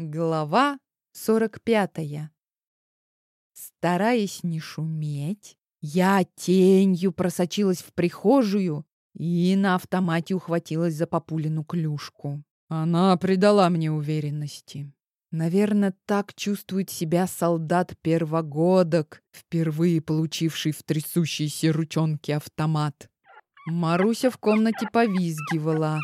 Глава 45. Стараясь не шуметь, я тенью просочилась в прихожую и на автомате ухватилась за Папулину клюшку. Она придала мне уверенности. Наверное, так чувствует себя солдат-первогодок, впервые получивший в трясущейся ручонке автомат. Маруся в комнате повизгивала,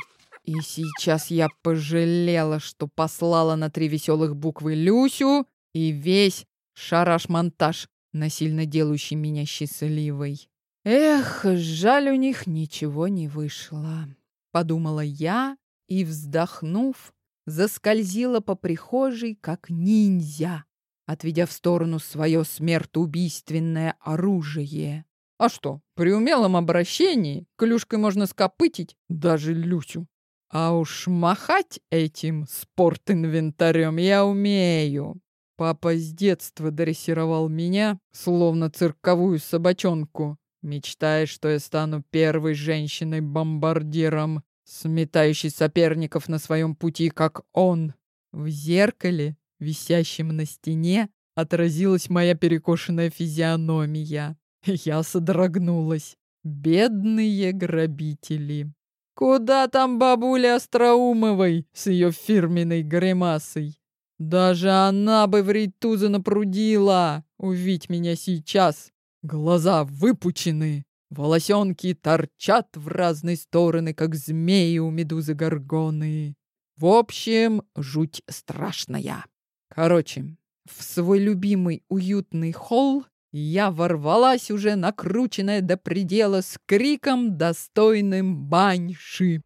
и сейчас я пожалела, что послала на три веселых буквы Люсю и весь шараш-монтаж, насильно делающий меня счастливой. Эх, жаль, у них ничего не вышло, подумала я и, вздохнув, заскользила по прихожей, как ниндзя, отведя в сторону свое смертоубийственное оружие. А что, при умелом обращении клюшкой можно скопытить даже Люсю. А уж махать этим спорт-инвентарем я умею. Папа с детства дрессировал меня, словно цирковую собачонку, мечтая, что я стану первой женщиной-бомбардиром, сметающей соперников на своем пути, как он. В зеркале, висящем на стене, отразилась моя перекошенная физиономия. Я содрогнулась. Бедные грабители. Куда там бабуля Остроумовой с ее фирменной гримасой? Даже она бы в рейтузы напрудила, увидеть меня сейчас. Глаза выпучены, волосенки торчат в разные стороны, как змеи у медузы горгоны. В общем, жуть страшная. Короче, в свой любимый уютный холл я ворвалась уже накрученная до предела с криком, достойным баньши.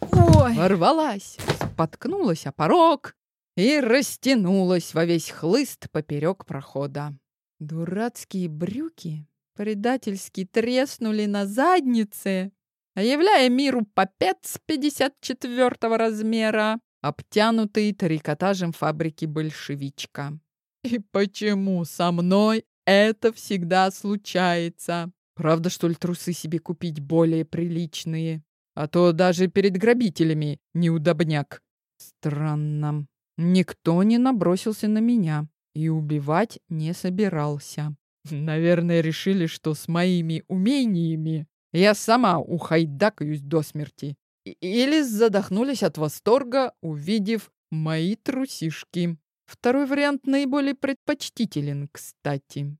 Ой! Ворвалась, споткнулась о порог и растянулась во весь хлыст поперек прохода. Дурацкие брюки предательски треснули на заднице, являя миру попец 54 размера, обтянутый трикотажем фабрики «Большевичка». И почему со мной это всегда случается. Правда, что ли, трусы себе купить более приличные? А то даже перед грабителями неудобняк. Странно. Никто не набросился на меня и убивать не собирался. Наверное, решили, что с моими умениями я сама ухайдакаюсь до смерти. Или задохнулись от восторга, увидев мои трусишки. Второй вариант наиболее предпочтителен, кстати.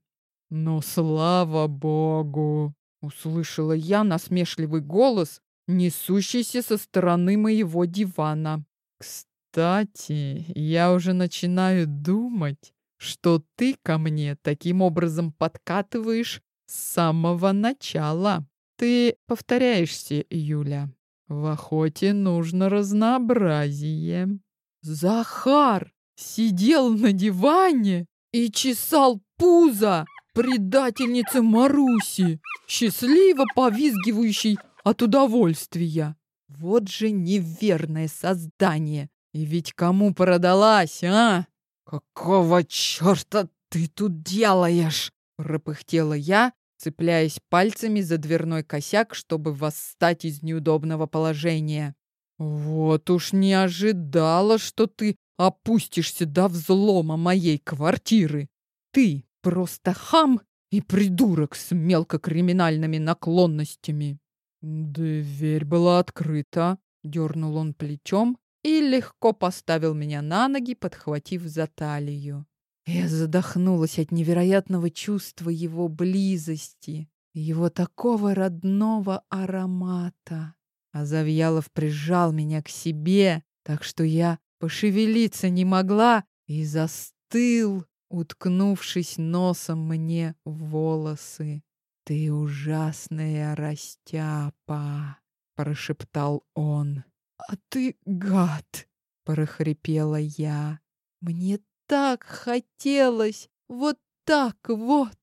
Но слава богу, услышала я насмешливый голос, несущийся со стороны моего дивана. Кстати, я уже начинаю думать, что ты ко мне таким образом подкатываешь с самого начала. Ты повторяешься, Юля. В охоте нужно разнообразие. Захар! Сидел на диване и чесал пузо предательницы Маруси, счастливо повизгивающей от удовольствия. Вот же неверное создание. И ведь кому продалась, а? Какого черта ты тут делаешь? Пропыхтела я, цепляясь пальцами за дверной косяк, чтобы восстать из неудобного положения. Вот уж не ожидала, что ты опустишься до взлома моей квартиры. Ты просто хам и придурок с мелкокриминальными наклонностями. Дверь была открыта, дернул он плечом и легко поставил меня на ноги, подхватив за талию. Я задохнулась от невероятного чувства его близости, его такого родного аромата. А Завьялов прижал меня к себе, так что я пошевелиться не могла и застыл, уткнувшись носом мне в волосы. «Ты ужасная растяпа!» — прошептал он. «А ты гад!» — прохрипела я. «Мне так хотелось вот так вот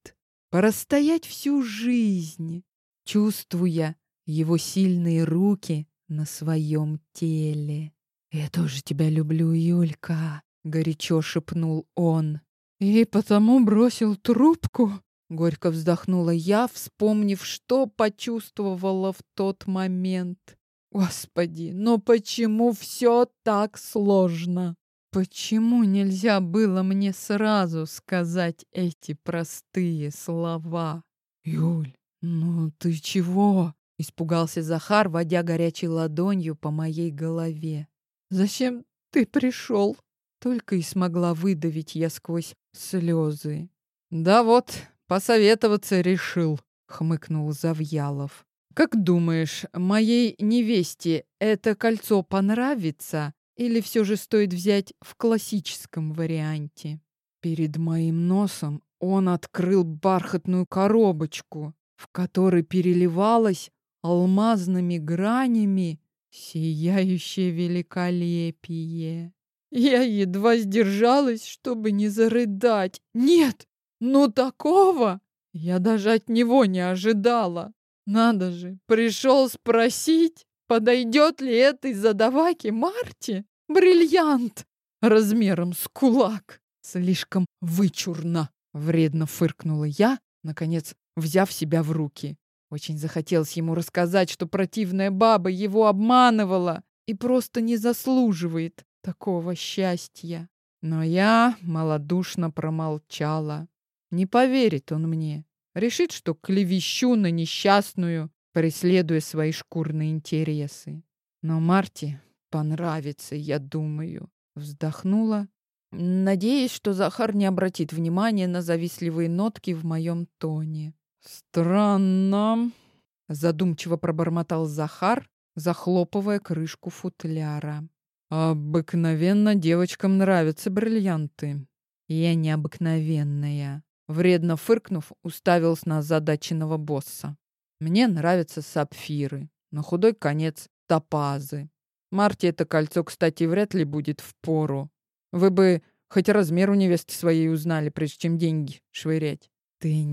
простоять всю жизнь, чувствуя его сильные руки на своем теле. «Я тоже тебя люблю, Юлька», — горячо шепнул он. «И потому бросил трубку?» Горько вздохнула я, вспомнив, что почувствовала в тот момент. «Господи, но почему все так сложно? Почему нельзя было мне сразу сказать эти простые слова? Юль, ну ты чего? Испугался Захар, водя горячей ладонью по моей голове. Зачем ты пришел? Только и смогла выдавить я сквозь слезы. Да вот, посоветоваться решил, хмыкнул Завьялов. Как думаешь, моей невесте это кольцо понравится или все же стоит взять в классическом варианте? Перед моим носом он открыл бархатную коробочку, в которой переливалось алмазными гранями сияющее великолепие. Я едва сдержалась, чтобы не зарыдать. Нет, ну такого я даже от него не ожидала. Надо же, пришел спросить, подойдет ли этой задаваке Марте бриллиант размером с кулак. Слишком вычурно, вредно фыркнула я, наконец взяв себя в руки. Очень захотелось ему рассказать, что противная баба его обманывала и просто не заслуживает такого счастья. Но я малодушно промолчала. Не поверит он мне. Решит, что клевещу на несчастную, преследуя свои шкурные интересы. Но Марте понравится, я думаю. Вздохнула, надеясь, что Захар не обратит внимания на завистливые нотки в моем тоне. «Странно», — задумчиво пробормотал Захар, захлопывая крышку футляра. Обыкновенно девочкам нравятся бриллианты. Я необыкновенная. Вредно фыркнув, уставился на задаченного босса. Мне нравятся сапфиры, на худой конец топазы. Марте это кольцо, кстати, вряд ли будет в пору. Вы бы хоть размер у невесты своей узнали, прежде чем деньги швырять. Ты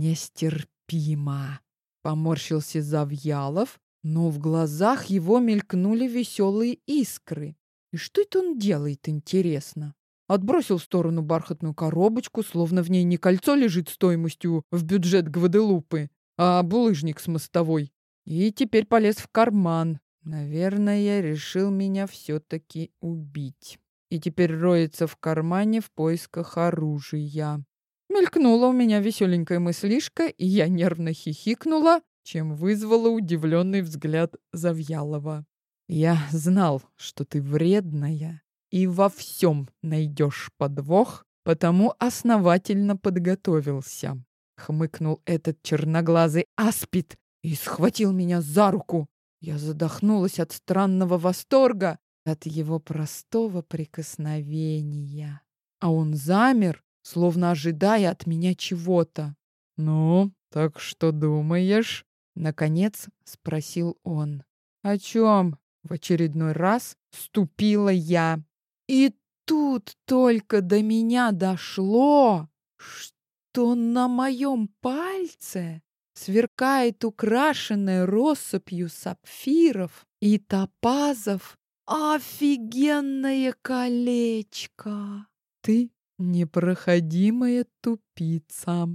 нестерпима, поморщился Завьялов, но в глазах его мелькнули веселые искры. И что это он делает, интересно? Отбросил в сторону бархатную коробочку, словно в ней не кольцо лежит стоимостью в бюджет Гваделупы, а булыжник с мостовой. И теперь полез в карман. Наверное, решил меня все-таки убить. И теперь роется в кармане в поисках оружия. Мелькнула у меня веселенькая мыслишка, и я нервно хихикнула, чем вызвала удивленный взгляд Завьялова. Я знал, что ты вредная и во всем найдешь подвох, потому основательно подготовился. Хмыкнул этот черноглазый аспид и схватил меня за руку. Я задохнулась от странного восторга, от его простого прикосновения. А он замер, словно ожидая от меня чего-то. «Ну, так что думаешь?» Наконец спросил он. «О чем?» В очередной раз ступила я. И тут только до меня дошло, что на моем пальце сверкает украшенное россыпью сапфиров и топазов офигенное колечко. Ты непроходимая тупица.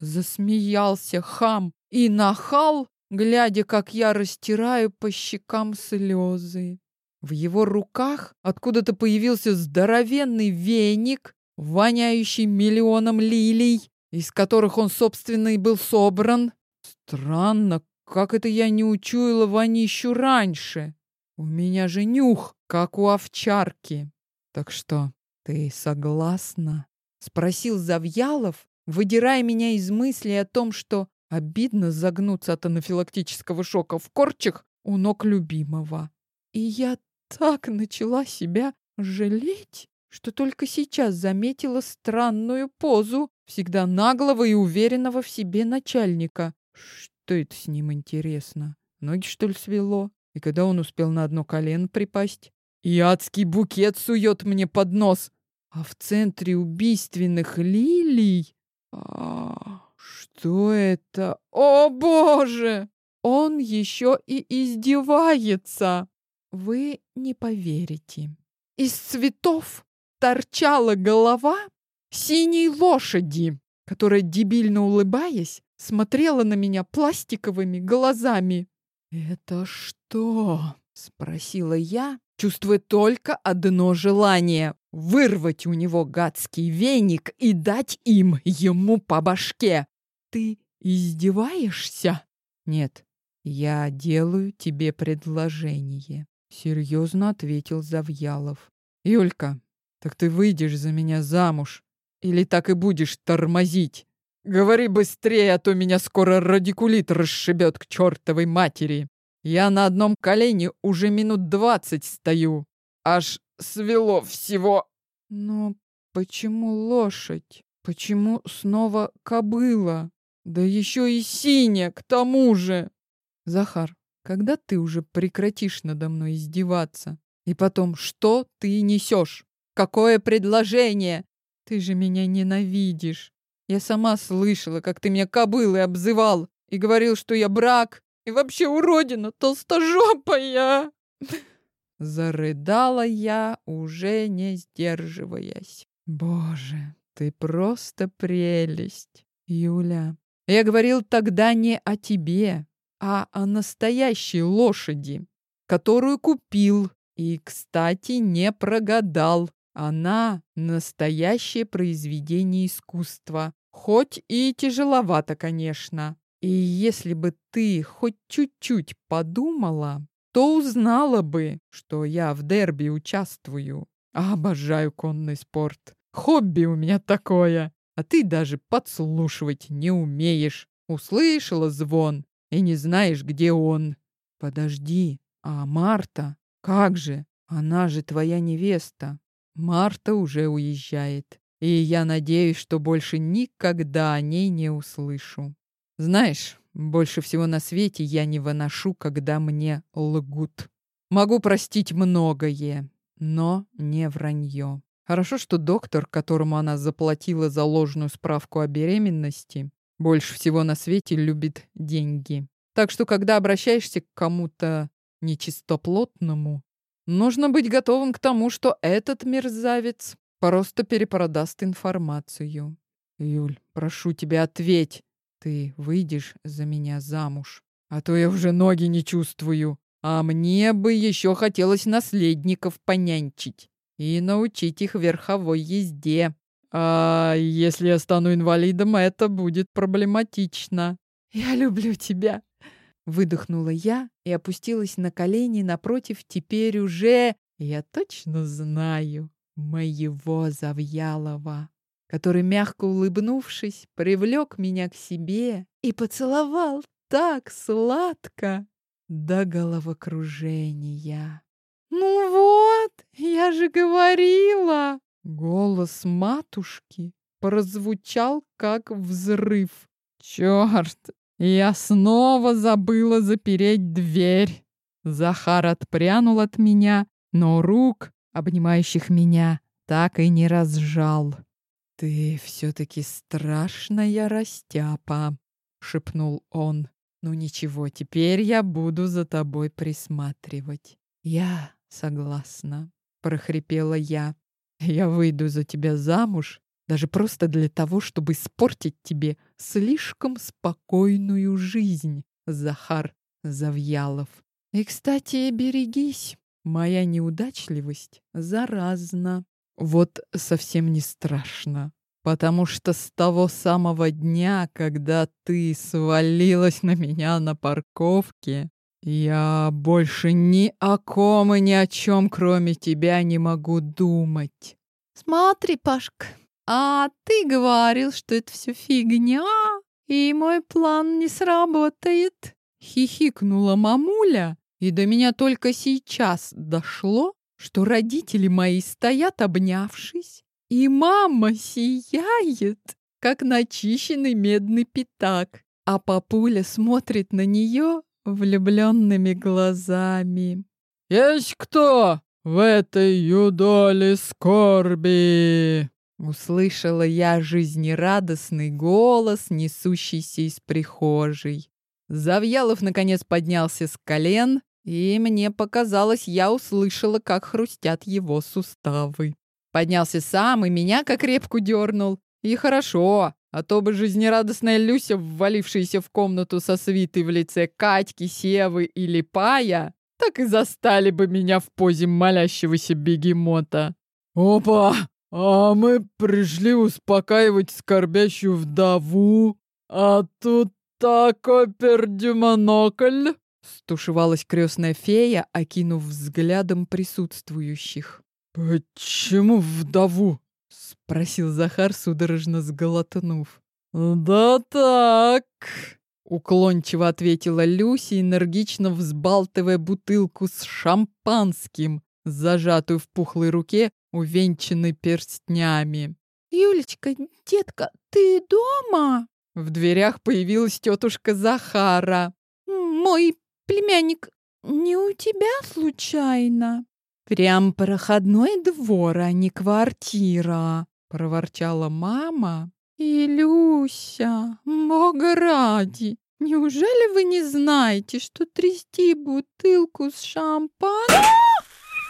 Засмеялся хам и нахал глядя, как я растираю по щекам слезы. В его руках откуда-то появился здоровенный веник, воняющий миллионом лилий, из которых он, собственно, и был собран. Странно, как это я не учуяла вонищу раньше. У меня же нюх, как у овчарки. Так что, ты согласна? Спросил Завьялов, выдирая меня из мысли о том, что Обидно загнуться от анафилактического шока в корчах у ног любимого. И я так начала себя жалеть, что только сейчас заметила странную позу всегда наглого и уверенного в себе начальника. Что это с ним интересно? Ноги, что ли, свело? И когда он успел на одно колено припасть? И адский букет сует мне под нос. А в центре убийственных лилий... А. Что это? О, боже! Он еще и издевается. Вы не поверите. Из цветов торчала голова синей лошади, которая, дебильно улыбаясь, смотрела на меня пластиковыми глазами. «Это что?» — спросила я, чувствуя только одно желание — вырвать у него гадский веник и дать им ему по башке. Ты издеваешься? Нет, я делаю тебе предложение. Серьезно ответил Завьялов. Юлька, так ты выйдешь за меня замуж? Или так и будешь тормозить? Говори быстрее, а то меня скоро радикулит расшибет к чертовой матери. Я на одном колене уже минут двадцать стою. Аж свело всего. Но почему лошадь? Почему снова кобыла? Да еще и синяя, к тому же. Захар, когда ты уже прекратишь надо мной издеваться? И потом, что ты несешь? Какое предложение? Ты же меня ненавидишь. Я сама слышала, как ты меня кобылой обзывал и говорил, что я брак и вообще уродина толстожопая. Зарыдала я, уже не сдерживаясь. Боже, ты просто прелесть, Юля. Я говорил тогда не о тебе, а о настоящей лошади, которую купил и, кстати, не прогадал. Она настоящее произведение искусства, хоть и тяжеловато, конечно. И если бы ты хоть чуть-чуть подумала, то узнала бы, что я в дерби участвую. Обожаю конный спорт. Хобби у меня такое. А ты даже подслушивать не умеешь. Услышала звон и не знаешь, где он. Подожди, а Марта? Как же? Она же твоя невеста. Марта уже уезжает. И я надеюсь, что больше никогда о ней не услышу. Знаешь, больше всего на свете я не выношу, когда мне лгут. Могу простить многое, но не вранье. Хорошо, что доктор, которому она заплатила за ложную справку о беременности, больше всего на свете любит деньги. Так что, когда обращаешься к кому-то нечистоплотному, нужно быть готовым к тому, что этот мерзавец просто перепродаст информацию. Юль, прошу тебя, ответь. Ты выйдешь за меня замуж, а то я уже ноги не чувствую. А мне бы еще хотелось наследников понянчить и научить их верховой езде. А если я стану инвалидом, это будет проблематично. Я люблю тебя. Выдохнула я и опустилась на колени напротив теперь уже, я точно знаю, моего Завьялова который, мягко улыбнувшись, привлек меня к себе и поцеловал так сладко до головокружения. «Ну вот, я же говорила!» Голос матушки прозвучал, как взрыв. «Черт, я снова забыла запереть дверь!» Захар отпрянул от меня, но рук, обнимающих меня, так и не разжал. «Ты все-таки страшная растяпа», — шепнул он. «Ну ничего, теперь я буду за тобой присматривать». «Я согласна», — прохрипела я. «Я выйду за тебя замуж, даже просто для того, чтобы испортить тебе слишком спокойную жизнь, Захар Завьялов. И, кстати, берегись, моя неудачливость заразна». Вот совсем не страшно, потому что с того самого дня, когда ты свалилась на меня на парковке, я больше ни о ком и ни о чем, кроме тебя, не могу думать. Смотри, Пашка, а ты говорил, что это все фигня, и мой план не сработает. Хихикнула мамуля, и до меня только сейчас дошло, что родители мои стоят обнявшись, и мама сияет, как начищенный медный пятак, а папуля смотрит на нее влюбленными глазами. «Есть кто в этой юдоле скорби?» Услышала я жизнерадостный голос, несущийся из прихожей. Завьялов, наконец, поднялся с колен и мне показалось, я услышала, как хрустят его суставы. Поднялся сам и меня как репку дернул. И хорошо, а то бы жизнерадостная Люся, ввалившаяся в комнату со свитой в лице Катьки, Севы или Пая, так и застали бы меня в позе молящегося бегемота. Опа! А мы пришли успокаивать скорбящую вдову, а тут такой пердюмонокль!» Стушевалась крестная фея, окинув взглядом присутствующих. «Почему вдову?» — спросил Захар, судорожно сглотнув. «Да так!» — уклончиво ответила Люси, энергично взбалтывая бутылку с шампанским, зажатую в пухлой руке, увенчанной перстнями. «Юлечка, детка, ты дома?» В дверях появилась тетушка Захара. «Мой племянник не у тебя случайно?» «Прям проходной двор, а не квартира», — проворчала мама. «Илюся, бога ради, неужели вы не знаете, что трясти бутылку с шампанским...»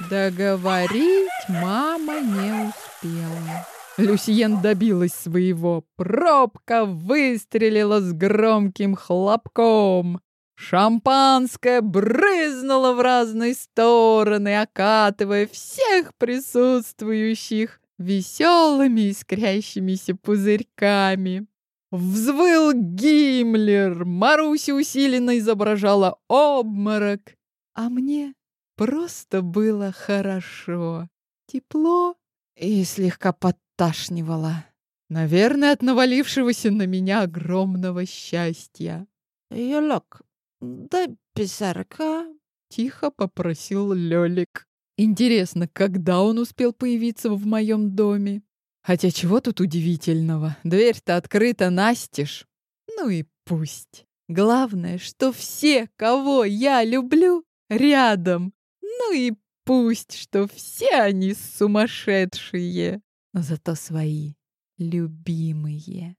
Договорить мама не успела. Люсьен добилась своего. Пробка выстрелила с громким хлопком. Шампанское брызнуло в разные стороны, окатывая всех присутствующих веселыми искрящимися пузырьками. Взвыл Гиммлер, Маруся усиленно изображала обморок, а мне просто было хорошо, тепло и слегка подташнивало. Наверное, от навалившегося на меня огромного счастья. «Юлек, дай писарка», — тихо попросил Лёлик. Интересно, когда он успел появиться в моем доме? Хотя чего тут удивительного? Дверь-то открыта настежь. Ну и пусть. Главное, что все, кого я люблю, рядом. Ну и пусть, что все они сумасшедшие, но зато свои, любимые.